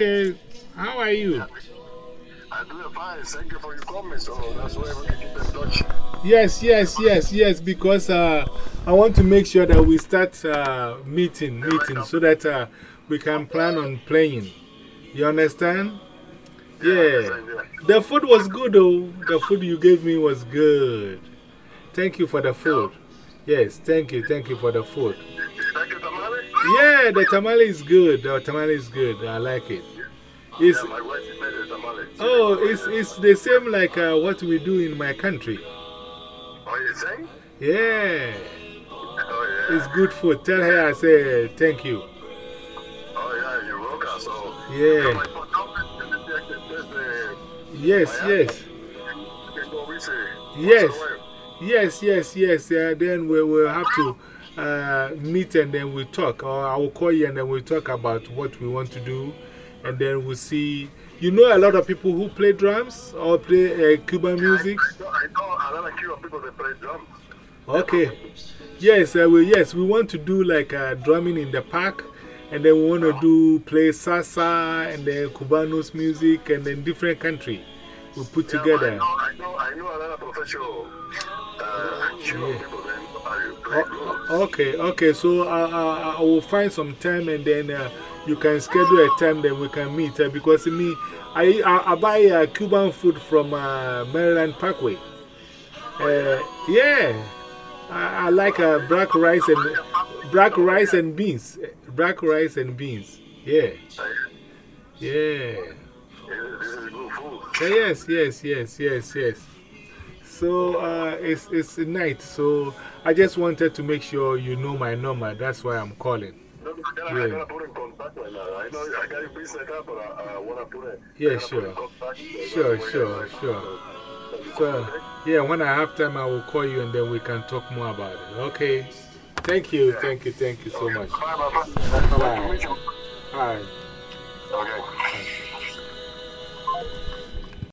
okay. How are you? I'm doing fine. Thank you for your comments. So that's why we can keep in touch. Yes, yes, yes, yes, because uh, I want to make sure that we start uh, meeting, meeting so that uh, we can plan on playing. You understand? Yeah. The food was good, though. The food you gave me was good. Thank you for the food. Yes, thank you, thank you for the food. Thank you, Tamale. Yeah, the tamale is good. The tamale is good. I like it. It's, Yeah, my wife made a tamale. oh, it's, it's the same like uh, what we do in my country. Oh, you saying? Yeah. Oh, yeah. It's good food. Tell her I say thank you. Oh, yeah, you're welcome. So, Yeah. my phone number, and then I can test the- Yes, yes. you can go visit Yes. once in a while. Yes, yes, yes. Uh, then we will have to uh, meet and then we talk. Or I will call you and then we'll talk about what we want to do. And then we'll see. You know a lot of people who play drums or play uh, Cuban music? I know, I know a lot of Cuban people that play drums. Okay. Yes, uh, we, yes, we want to do like uh, drumming in the park. And then we want to do play salsa and then Cubanos music and then different country. We put Yeah, together. I know, I know, I know a lot of professional uh, Cuban people that uh, play drums. O- Okay, okay, so I, I, I will find some time and then uh, you can schedule a time then we can meet. Uh, because me, I, I, I buy uh, Cuban food from uh, Maryland Parkway. Uh, yeah, I, I like uh, black rice and black rice and beans. Black rice and beans. Yeah, yeah. This is good food. Yes, yes, yes, yes, yes. So uh, it's, it's night, so I just wanted to make sure you know my number. That's why I'm calling. No, no, I gotta, Yeah. I gotta put in contact right now. I know I got business up, but I, I wanna put it. Yeah, put sure. in. Sure, sure, sure. So, yeah, when I have time, I will call you and then we can talk more about it. Okay? Thank you, thank you, thank you so much. Bye. Bye. Nice to meet you. Bye. Okay.